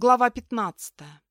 Глава пятнадцатая.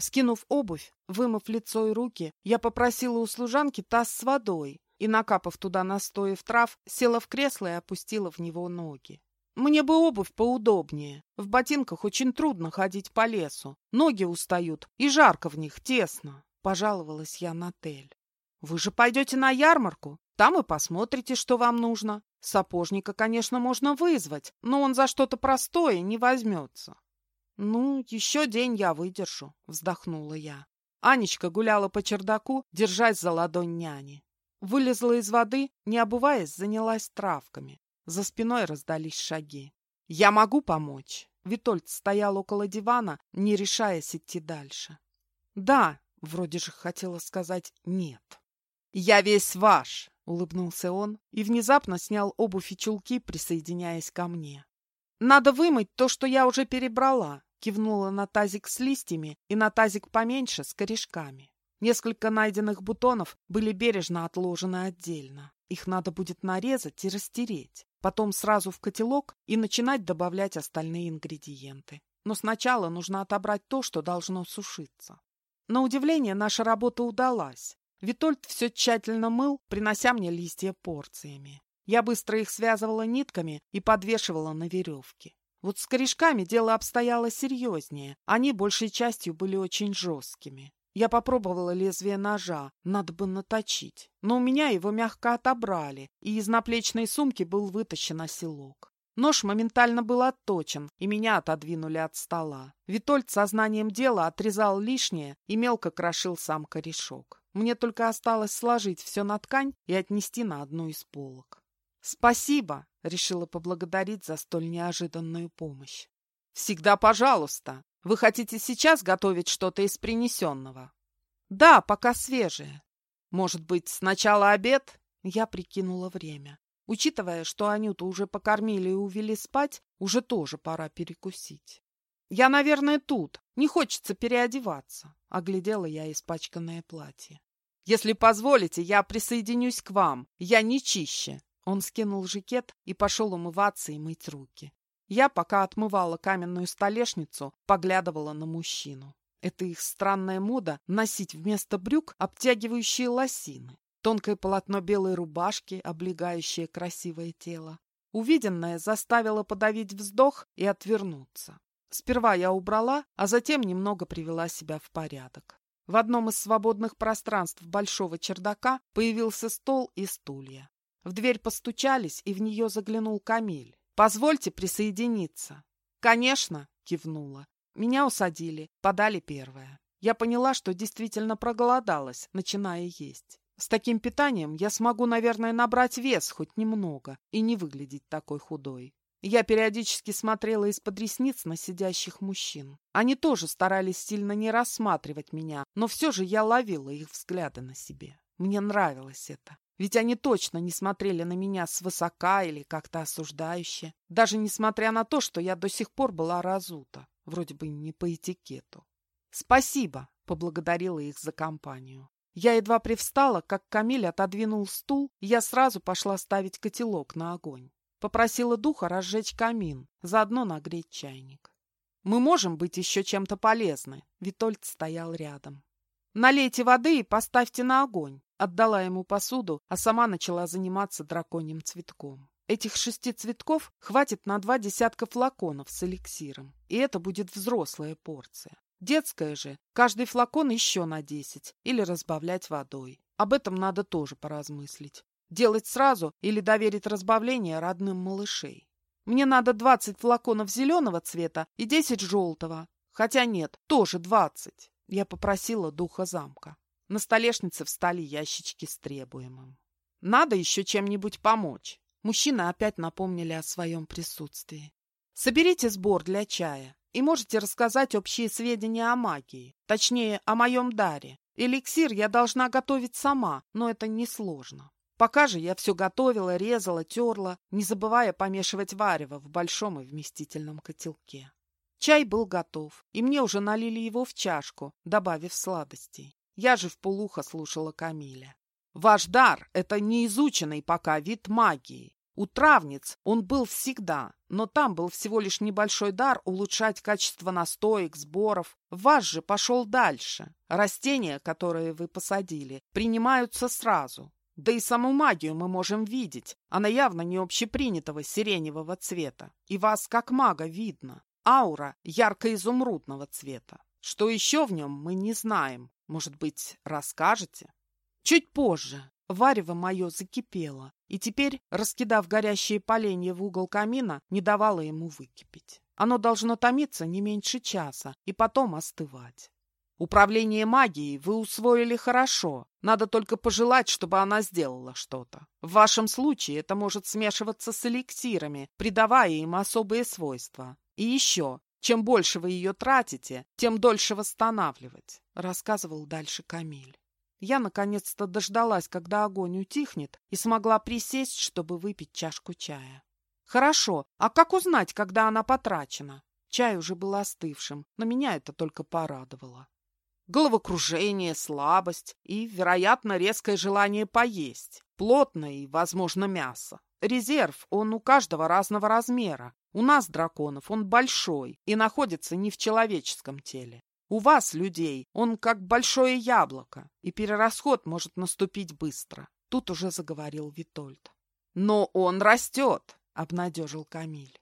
Скинув обувь, вымыв лицо и руки, я попросила у служанки таз с водой и, накапав туда настоев трав, села в кресло и опустила в него ноги. Мне бы обувь поудобнее. В ботинках очень трудно ходить по лесу. Ноги устают, и жарко в них, тесно. Пожаловалась я на Тель. Вы же пойдете на ярмарку? Там и посмотрите, что вам нужно. Сапожника, конечно, можно вызвать, но он за что-то простое не возьмется. «Ну, еще день я выдержу», — вздохнула я. Анечка гуляла по чердаку, держась за ладонь няни. Вылезла из воды, не обуваясь, занялась травками. За спиной раздались шаги. «Я могу помочь?» Витольд стоял около дивана, не решаясь идти дальше. «Да», — вроде же хотела сказать «нет». «Я весь ваш!» — улыбнулся он и внезапно снял обувь и чулки, присоединяясь ко мне. «Надо вымыть то, что я уже перебрала», — кивнула на тазик с листьями и на тазик поменьше с корешками. Несколько найденных бутонов были бережно отложены отдельно. Их надо будет нарезать и растереть. Потом сразу в котелок и начинать добавлять остальные ингредиенты. Но сначала нужно отобрать то, что должно сушиться. На удивление, наша работа удалась. Витольд все тщательно мыл, принося мне листья порциями. Я быстро их связывала нитками и подвешивала на веревке. Вот с корешками дело обстояло серьезнее. Они большей частью были очень жесткими. Я попробовала лезвие ножа, надо бы наточить. Но у меня его мягко отобрали, и из наплечной сумки был вытащен оселок. Нож моментально был отточен, и меня отодвинули от стола. Витольд сознанием дела отрезал лишнее и мелко крошил сам корешок. Мне только осталось сложить все на ткань и отнести на одну из полок. «Спасибо!» — решила поблагодарить за столь неожиданную помощь. «Всегда пожалуйста! Вы хотите сейчас готовить что-то из принесенного?» «Да, пока свежее. Может быть, сначала обед?» Я прикинула время. Учитывая, что Анюту уже покормили и увели спать, уже тоже пора перекусить. «Я, наверное, тут. Не хочется переодеваться», — оглядела я испачканное платье. Если позволите, я присоединюсь к вам. Я не чище. Он скинул жакет и пошел умываться и мыть руки. Я, пока отмывала каменную столешницу, поглядывала на мужчину. Это их странная мода носить вместо брюк обтягивающие лосины. Тонкое полотно белой рубашки, облегающее красивое тело. Увиденное заставило подавить вздох и отвернуться. Сперва я убрала, а затем немного привела себя в порядок. В одном из свободных пространств большого чердака появился стол и стулья. В дверь постучались, и в нее заглянул Камиль. «Позвольте присоединиться». «Конечно», — кивнула. Меня усадили, подали первое. Я поняла, что действительно проголодалась, начиная есть. С таким питанием я смогу, наверное, набрать вес хоть немного и не выглядеть такой худой. Я периодически смотрела из-под ресниц на сидящих мужчин. Они тоже старались сильно не рассматривать меня, но все же я ловила их взгляды на себе. Мне нравилось это. Ведь они точно не смотрели на меня свысока или как-то осуждающе, даже несмотря на то, что я до сих пор была разута, вроде бы не по этикету. «Спасибо!» — поблагодарила их за компанию. Я едва привстала, как Камиль отодвинул стул, и я сразу пошла ставить котелок на огонь. Попросила духа разжечь камин, заодно нагреть чайник. «Мы можем быть еще чем-то полезны», — Витольд стоял рядом. «Налейте воды и поставьте на огонь», — отдала ему посуду, а сама начала заниматься драконьим цветком. Этих шести цветков хватит на два десятка флаконов с эликсиром, и это будет взрослая порция. Детская же, каждый флакон еще на десять, или разбавлять водой. Об этом надо тоже поразмыслить. Делать сразу или доверить разбавление родным малышей. Мне надо двадцать флаконов зеленого цвета и десять желтого. Хотя нет, тоже двадцать. Я попросила духа замка. На столешнице встали ящички с требуемым. Надо еще чем-нибудь помочь. Мужчины опять напомнили о своем присутствии. Соберите сбор для чая и можете рассказать общие сведения о магии, точнее, о моем даре. Эликсир я должна готовить сама, но это несложно. Пока же я все готовила, резала, терла, не забывая помешивать варево в большом и вместительном котелке. Чай был готов, и мне уже налили его в чашку, добавив сладостей. Я же в полухо слушала Камиля. «Ваш дар — это неизученный пока вид магии. У травниц он был всегда, но там был всего лишь небольшой дар улучшать качество настоек, сборов. Ваш же пошел дальше. Растения, которые вы посадили, принимаются сразу. Да и саму магию мы можем видеть. Она явно не общепринятого сиреневого цвета. И вас как мага видно. Аура ярко-изумрудного цвета. Что еще в нем, мы не знаем. Может быть, расскажете? Чуть позже. Варево мое закипело, и теперь, раскидав горящие поленья в угол камина, не давало ему выкипеть. Оно должно томиться не меньше часа и потом остывать. Управление магией вы усвоили хорошо. Надо только пожелать, чтобы она сделала что-то. В вашем случае это может смешиваться с эликсирами, придавая им особые свойства. И еще, чем больше вы ее тратите, тем дольше восстанавливать, рассказывал дальше Камиль. Я наконец-то дождалась, когда огонь утихнет, и смогла присесть, чтобы выпить чашку чая. Хорошо, а как узнать, когда она потрачена? Чай уже был остывшим, но меня это только порадовало. Головокружение, слабость и, вероятно, резкое желание поесть. Плотное и, возможно, мясо. Резерв, он у каждого разного размера. У нас, драконов, он большой и находится не в человеческом теле. У вас, людей, он как большое яблоко, и перерасход может наступить быстро. Тут уже заговорил Витольд. Но он растет, обнадежил Камиль.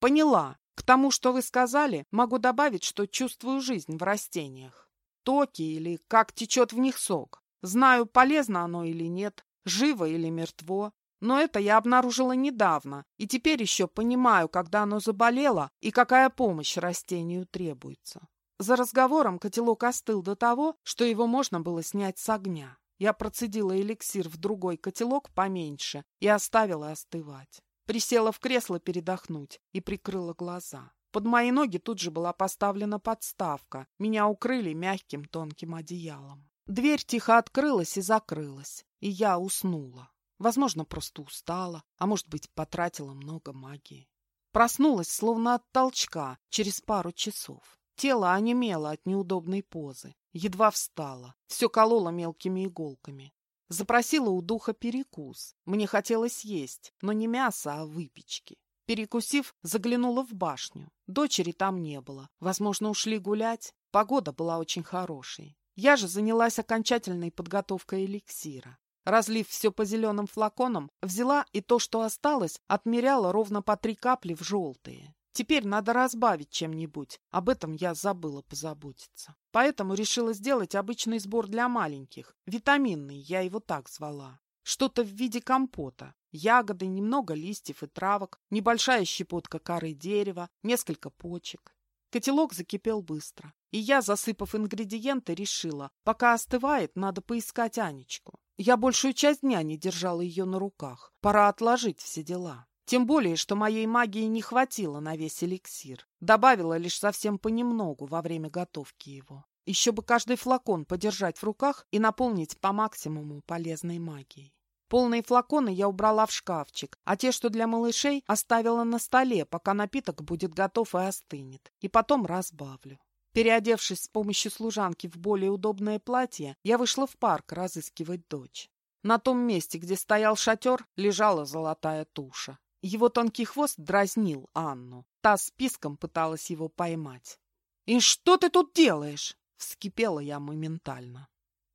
Поняла. К тому, что вы сказали, могу добавить, что чувствую жизнь в растениях. Токи или как течет в них сок. Знаю, полезно оно или нет, живо или мертво. Но это я обнаружила недавно, и теперь еще понимаю, когда оно заболело и какая помощь растению требуется. За разговором котелок остыл до того, что его можно было снять с огня. Я процедила эликсир в другой котелок поменьше и оставила остывать. Присела в кресло передохнуть и прикрыла глаза. Под мои ноги тут же была поставлена подставка. Меня укрыли мягким тонким одеялом. Дверь тихо открылась и закрылась, и я уснула. Возможно, просто устала, а может быть, потратила много магии. Проснулась, словно от толчка, через пару часов. Тело онемело от неудобной позы. Едва встала. Все кололо мелкими иголками. Запросила у духа перекус. Мне хотелось есть, но не мясо, а выпечки. Перекусив, заглянула в башню. Дочери там не было. Возможно, ушли гулять. Погода была очень хорошей. Я же занялась окончательной подготовкой эликсира. Разлив все по зеленым флаконам, взяла и то, что осталось, отмеряла ровно по три капли в желтые. Теперь надо разбавить чем-нибудь. Об этом я забыла позаботиться. Поэтому решила сделать обычный сбор для маленьких. Витаминный, я его так звала. Что-то в виде компота. Ягоды, немного листьев и травок, небольшая щепотка коры дерева, несколько почек. Котелок закипел быстро. И я, засыпав ингредиенты, решила, пока остывает, надо поискать Анечку. Я большую часть дня не держала ее на руках. Пора отложить все дела. Тем более, что моей магии не хватило на весь эликсир. Добавила лишь совсем понемногу во время готовки его. Еще бы каждый флакон подержать в руках и наполнить по максимуму полезной магией. Полные флаконы я убрала в шкафчик, а те, что для малышей, оставила на столе, пока напиток будет готов и остынет. И потом разбавлю. Переодевшись с помощью служанки в более удобное платье, я вышла в парк разыскивать дочь. На том месте, где стоял шатер, лежала золотая туша. Его тонкий хвост дразнил Анну. Та списком пыталась его поймать. «И что ты тут делаешь?» — вскипела я моментально.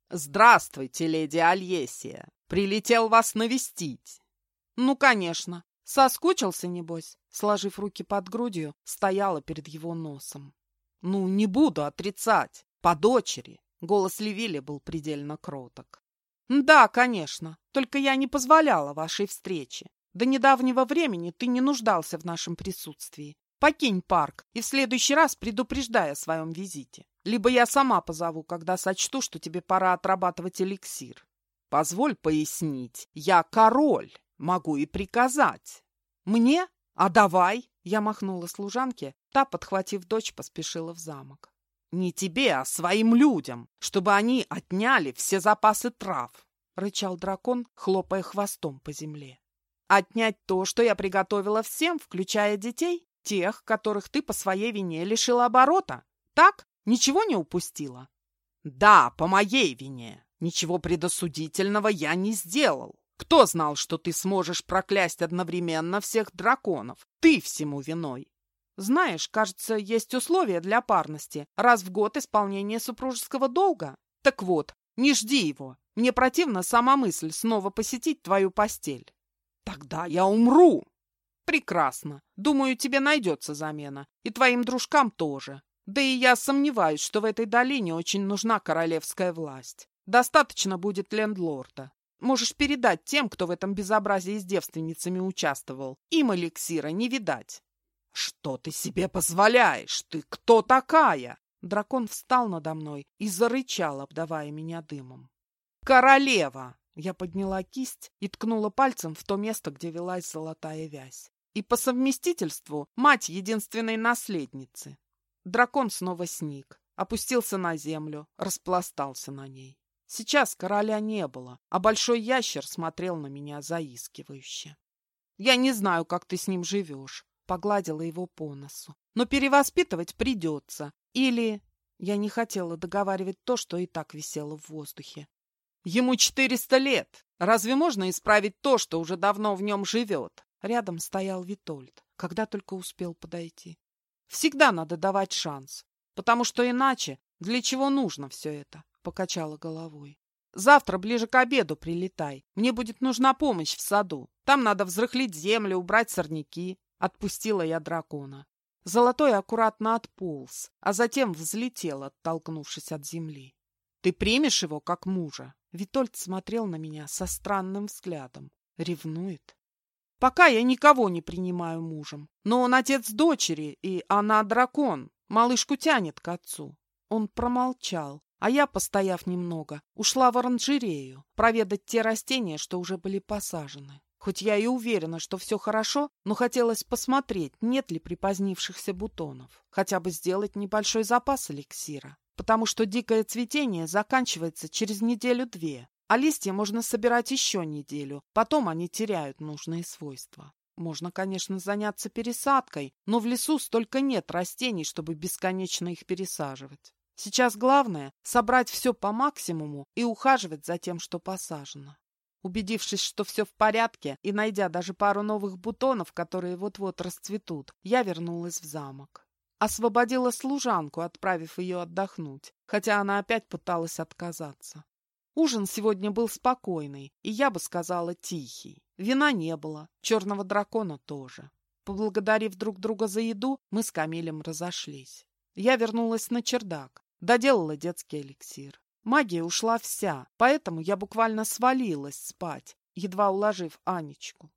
«Здравствуйте, леди Альесия! Прилетел вас навестить!» «Ну, конечно. Соскучился, небось?» Сложив руки под грудью, стояла перед его носом. «Ну, не буду отрицать. По дочери!» Голос Левиля был предельно кроток. «Да, конечно. Только я не позволяла вашей встрече. До недавнего времени ты не нуждался в нашем присутствии. Покинь парк и в следующий раз предупреждай о своем визите. Либо я сама позову, когда сочту, что тебе пора отрабатывать эликсир. Позволь пояснить. Я король, могу и приказать. Мне? А давай. Я махнула служанке, та, подхватив дочь, поспешила в замок. Не тебе, а своим людям, чтобы они отняли все запасы трав, рычал дракон, хлопая хвостом по земле. Отнять то, что я приготовила всем, включая детей? Тех, которых ты по своей вине лишила оборота? Так? Ничего не упустила? Да, по моей вине. Ничего предосудительного я не сделал. Кто знал, что ты сможешь проклясть одновременно всех драконов? Ты всему виной. Знаешь, кажется, есть условия для парности. Раз в год исполнение супружеского долга. Так вот, не жди его. Мне противна сама мысль снова посетить твою постель. Тогда я умру. Прекрасно. Думаю, тебе найдется замена. И твоим дружкам тоже. Да и я сомневаюсь, что в этой долине очень нужна королевская власть. Достаточно будет лендлорда. Можешь передать тем, кто в этом безобразии с девственницами участвовал. Им эликсира не видать. Что ты себе позволяешь? Ты кто такая? Дракон встал надо мной и зарычал, обдавая меня дымом. «Королева!» Я подняла кисть и ткнула пальцем в то место, где велась золотая вязь. И по совместительству мать единственной наследницы. Дракон снова сник, опустился на землю, распластался на ней. Сейчас короля не было, а большой ящер смотрел на меня заискивающе. «Я не знаю, как ты с ним живешь», — погладила его по носу. «Но перевоспитывать придется. Или...» Я не хотела договаривать то, что и так висело в воздухе. Ему четыреста лет. Разве можно исправить то, что уже давно в нем живет? Рядом стоял Витольд, когда только успел подойти. Всегда надо давать шанс, потому что иначе для чего нужно все это? Покачала головой. Завтра ближе к обеду прилетай. Мне будет нужна помощь в саду. Там надо взрыхлить землю, убрать сорняки. Отпустила я дракона. Золотой аккуратно отполз, а затем взлетел, оттолкнувшись от земли. Ты примешь его как мужа? Витольд смотрел на меня со странным взглядом. Ревнует. Пока я никого не принимаю мужем. Но он отец дочери, и она дракон. Малышку тянет к отцу. Он промолчал, а я, постояв немного, ушла в оранжерею проведать те растения, что уже были посажены. Хоть я и уверена, что все хорошо, но хотелось посмотреть, нет ли припозднившихся бутонов. Хотя бы сделать небольшой запас эликсира потому что дикое цветение заканчивается через неделю-две, а листья можно собирать еще неделю, потом они теряют нужные свойства. Можно, конечно, заняться пересадкой, но в лесу столько нет растений, чтобы бесконечно их пересаживать. Сейчас главное – собрать все по максимуму и ухаживать за тем, что посажено. Убедившись, что все в порядке, и найдя даже пару новых бутонов, которые вот-вот расцветут, я вернулась в замок. Освободила служанку, отправив ее отдохнуть, хотя она опять пыталась отказаться. Ужин сегодня был спокойный, и я бы сказала тихий. Вина не было, черного дракона тоже. Поблагодарив друг друга за еду, мы с Камилем разошлись. Я вернулась на чердак, доделала детский эликсир. Магия ушла вся, поэтому я буквально свалилась спать, едва уложив Анечку.